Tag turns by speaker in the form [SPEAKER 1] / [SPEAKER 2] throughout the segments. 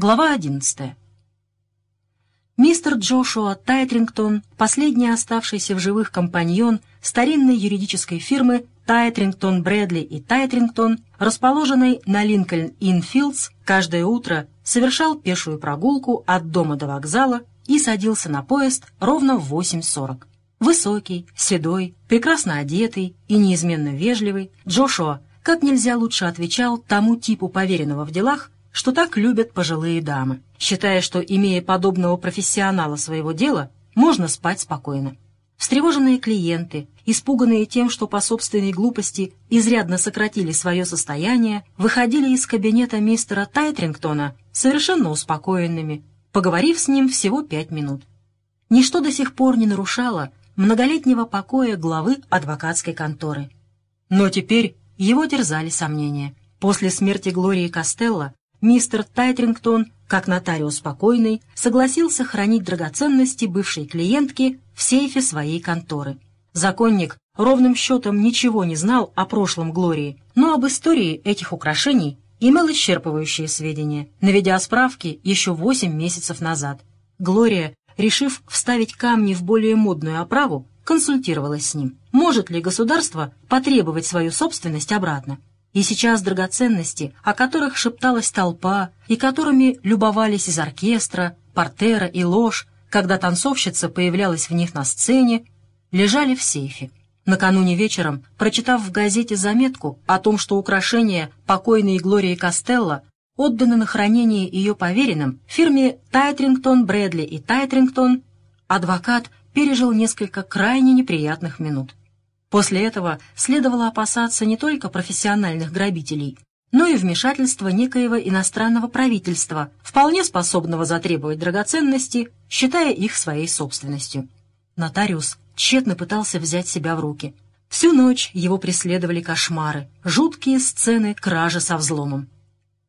[SPEAKER 1] Глава 11. Мистер Джошуа Тайтрингтон, последний оставшийся в живых компаньон старинной юридической фирмы Тайтрингтон, Брэдли и Тайтрингтон, расположенной на Линкольн-Инфилдс, каждое утро совершал пешую прогулку от дома до вокзала и садился на поезд ровно в 8.40. Высокий, седой, прекрасно одетый и неизменно вежливый, Джошуа как нельзя лучше отвечал тому типу поверенного в делах, что так любят пожилые дамы, считая, что, имея подобного профессионала своего дела, можно спать спокойно. Встревоженные клиенты, испуганные тем, что по собственной глупости изрядно сократили свое состояние, выходили из кабинета мистера Тайтрингтона совершенно успокоенными, поговорив с ним всего пять минут. Ничто до сих пор не нарушало многолетнего покоя главы адвокатской конторы. Но теперь его терзали сомнения. После смерти Глории Костелло Мистер Тайтрингтон, как нотариус спокойный, согласился хранить драгоценности бывшей клиентки в сейфе своей конторы. Законник ровным счетом ничего не знал о прошлом Глории, но об истории этих украшений имел исчерпывающие сведения, наведя справки еще восемь месяцев назад. Глория, решив вставить камни в более модную оправу, консультировалась с ним. Может ли государство потребовать свою собственность обратно? И сейчас драгоценности, о которых шепталась толпа и которыми любовались из оркестра, портера и ложь, когда танцовщица появлялась в них на сцене, лежали в сейфе. Накануне вечером, прочитав в газете заметку о том, что украшения покойной Глории Костелло отданы на хранение ее поверенным фирме Тайтрингтон, Брэдли и Тайтрингтон, адвокат пережил несколько крайне неприятных минут. После этого следовало опасаться не только профессиональных грабителей, но и вмешательства некоего иностранного правительства, вполне способного затребовать драгоценности, считая их своей собственностью. Нотариус тщетно пытался взять себя в руки. Всю ночь его преследовали кошмары, жуткие сцены кражи со взломом.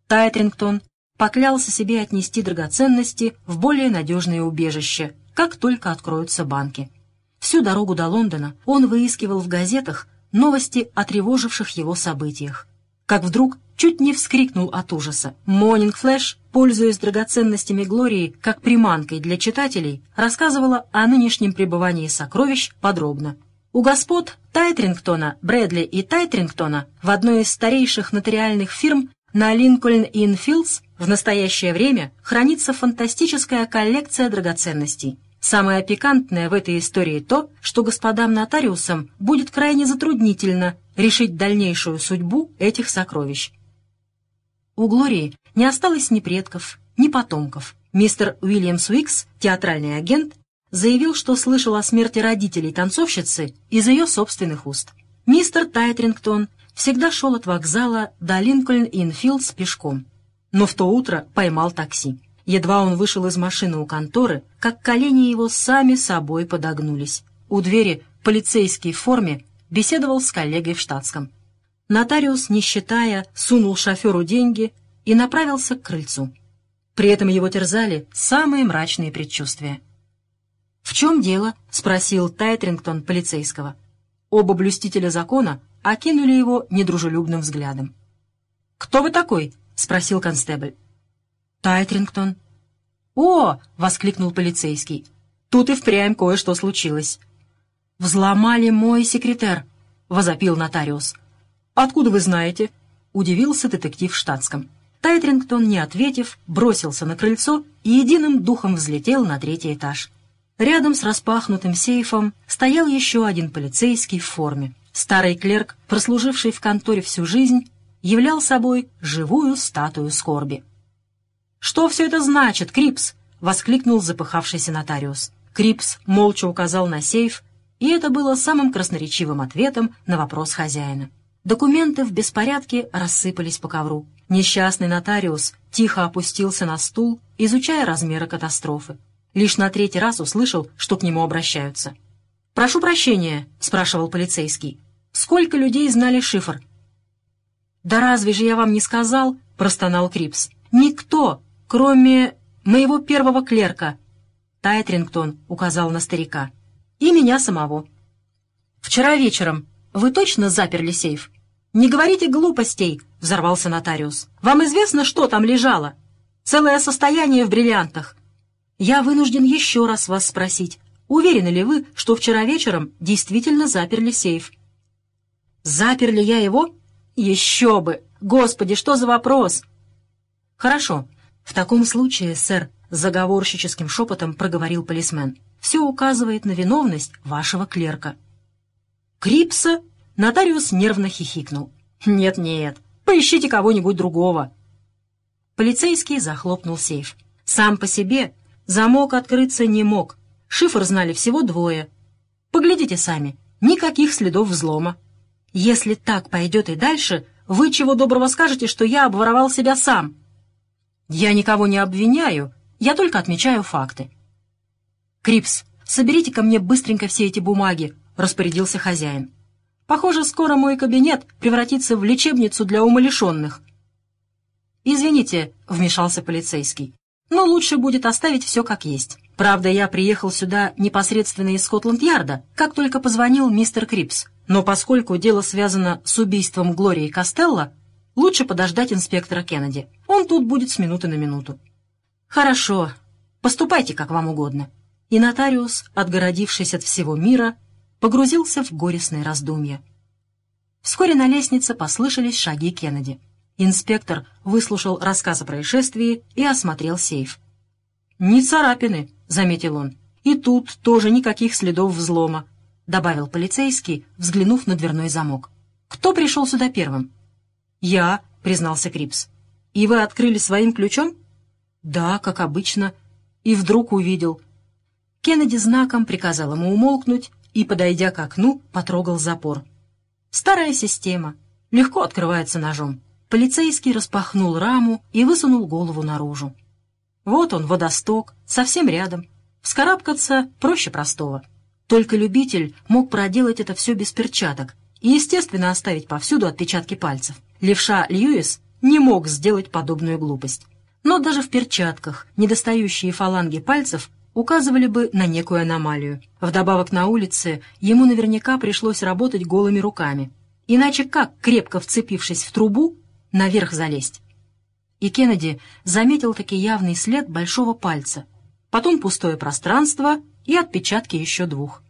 [SPEAKER 1] Тайтрингтон поклялся себе отнести драгоценности в более надежное убежище, как только откроются банки. Всю дорогу до Лондона он выискивал в газетах новости о тревоживших его событиях. Как вдруг чуть не вскрикнул от ужаса. «Монинг Флэш», пользуясь драгоценностями Глории как приманкой для читателей, рассказывала о нынешнем пребывании сокровищ подробно. У господ Тайтрингтона, Брэдли и Тайтрингтона в одной из старейших нотариальных фирм на Линкольн-Инфилдс в настоящее время хранится фантастическая коллекция драгоценностей – Самое пикантное в этой истории то, что господам нотариусам будет крайне затруднительно решить дальнейшую судьбу этих сокровищ. У Глории не осталось ни предков, ни потомков. Мистер Уильям Уикс, театральный агент, заявил, что слышал о смерти родителей танцовщицы из ее собственных уст. Мистер Тайтрингтон всегда шел от вокзала до Линкольн-Инфилдс пешком, но в то утро поймал такси. Едва он вышел из машины у конторы, как колени его сами собой подогнулись. У двери полицейский в форме беседовал с коллегой в штатском. Нотариус, не считая, сунул шоферу деньги и направился к крыльцу. При этом его терзали самые мрачные предчувствия. «В чем дело?» — спросил Тайтрингтон полицейского. Оба блюстителя закона окинули его недружелюбным взглядом. «Кто вы такой?» — спросил констебль. Тайтрингтон». «О!» — воскликнул полицейский. «Тут и впрямь кое-что случилось». «Взломали мой секретарь», — возопил нотариус. «Откуда вы знаете?» — удивился детектив в штатском. Тайтрингтон, не ответив, бросился на крыльцо и единым духом взлетел на третий этаж. Рядом с распахнутым сейфом стоял еще один полицейский в форме. Старый клерк, прослуживший в конторе всю жизнь, являл собой живую статую скорби. «Что все это значит, Крипс?» — воскликнул запыхавшийся нотариус. Крипс молча указал на сейф, и это было самым красноречивым ответом на вопрос хозяина. Документы в беспорядке рассыпались по ковру. Несчастный нотариус тихо опустился на стул, изучая размеры катастрофы. Лишь на третий раз услышал, что к нему обращаются. «Прошу прощения», — спрашивал полицейский. «Сколько людей знали шифр?» «Да разве же я вам не сказал?» — простонал Крипс. «Никто, кроме моего первого клерка, Тайтрингтон указал на старика, и меня самого. Вчера вечером вы точно заперли сейф? Не говорите глупостей, взорвался нотариус. Вам известно, что там лежало? Целое состояние в бриллиантах. Я вынужден еще раз вас спросить, уверены ли вы, что вчера вечером действительно заперли сейф? Заперли я его? Еще бы! Господи, что за вопрос? Хорошо. В таком случае, сэр, заговорщическим шепотом проговорил полисмен, все указывает на виновность вашего клерка. Крипса? Нотариус нервно хихикнул. Нет-нет, поищите кого-нибудь другого. Полицейский захлопнул сейф. Сам по себе замок открыться не мог. Шифр знали всего двое. Поглядите сами, никаких следов взлома. Если так пойдет и дальше, вы чего доброго скажете, что я обворовал себя сам? Я никого не обвиняю, я только отмечаю факты. Крипс, соберите ко мне быстренько все эти бумаги, распорядился хозяин. Похоже, скоро мой кабинет превратится в лечебницу для умалишенных. «Извините», — вмешался полицейский, — «но лучше будет оставить все как есть. Правда, я приехал сюда непосредственно из Скотланд-Ярда, как только позвонил мистер Крипс. Но поскольку дело связано с убийством Глории Костелло, лучше подождать инспектора Кеннеди. Он тут будет с минуты на минуту. Хорошо, поступайте как вам угодно. И нотариус, отгородившись от всего мира, погрузился в горестные раздумья. Вскоре на лестнице послышались шаги Кеннеди. Инспектор выслушал рассказ о происшествии и осмотрел сейф. «Не царапины», — заметил он. «И тут тоже никаких следов взлома добавил полицейский, взглянув на дверной замок. «Кто пришел сюда первым?» «Я», — признался Крипс. «И вы открыли своим ключом?» «Да, как обычно». И вдруг увидел. Кеннеди знаком приказал ему умолкнуть и, подойдя к окну, потрогал запор. «Старая система. Легко открывается ножом». Полицейский распахнул раму и высунул голову наружу. Вот он, водосток, совсем рядом. Вскарабкаться проще простого. Только любитель мог проделать это все без перчаток и, естественно, оставить повсюду отпечатки пальцев. Левша Льюис не мог сделать подобную глупость. Но даже в перчатках недостающие фаланги пальцев указывали бы на некую аномалию. Вдобавок на улице ему наверняка пришлось работать голыми руками. Иначе как, крепко вцепившись в трубу, наверх залезть? И Кеннеди заметил таки явный след большого пальца, потом пустое пространство и отпечатки еще двух.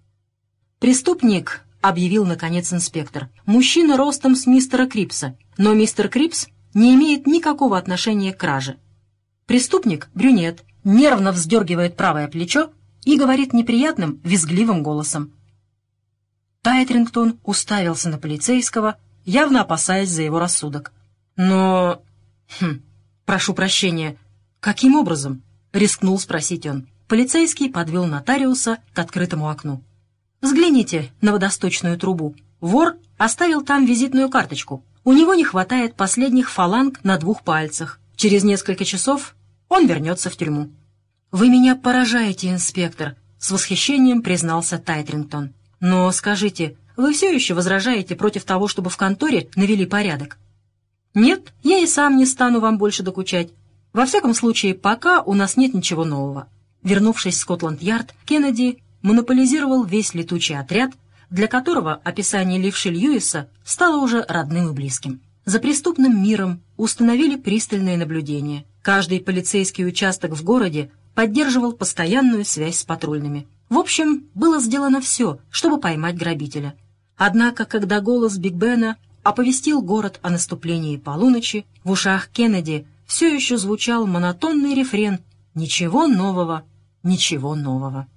[SPEAKER 1] «Преступник», — объявил, наконец, инспектор, — «мужчина ростом с мистера Крипса, но мистер Крипс не имеет никакого отношения к краже. Преступник — брюнет, нервно вздергивает правое плечо и говорит неприятным, визгливым голосом. Тайтрингтон уставился на полицейского, явно опасаясь за его рассудок. «Но... Хм, прошу прощения, каким образом?» — рискнул спросить он. Полицейский подвел нотариуса к открытому окну. «Взгляните на водосточную трубу. Вор оставил там визитную карточку. У него не хватает последних фаланг на двух пальцах. Через несколько часов он вернется в тюрьму». «Вы меня поражаете, инспектор», — с восхищением признался Тайтрингтон. «Но скажите, вы все еще возражаете против того, чтобы в конторе навели порядок?» «Нет, я и сам не стану вам больше докучать. Во всяком случае, пока у нас нет ничего нового. Вернувшись в Скотланд-Ярд, Кеннеди монополизировал весь летучий отряд, для которого описание левши Льюиса стало уже родным и близким. За преступным миром установили пристальное наблюдение. Каждый полицейский участок в городе поддерживал постоянную связь с патрульными. В общем, было сделано все, чтобы поймать грабителя. Однако, когда голос Биг Бена оповестил город о наступлении полуночи, в ушах Кеннеди все еще звучал монотонный рефрен «Ничего нового, ничего нового».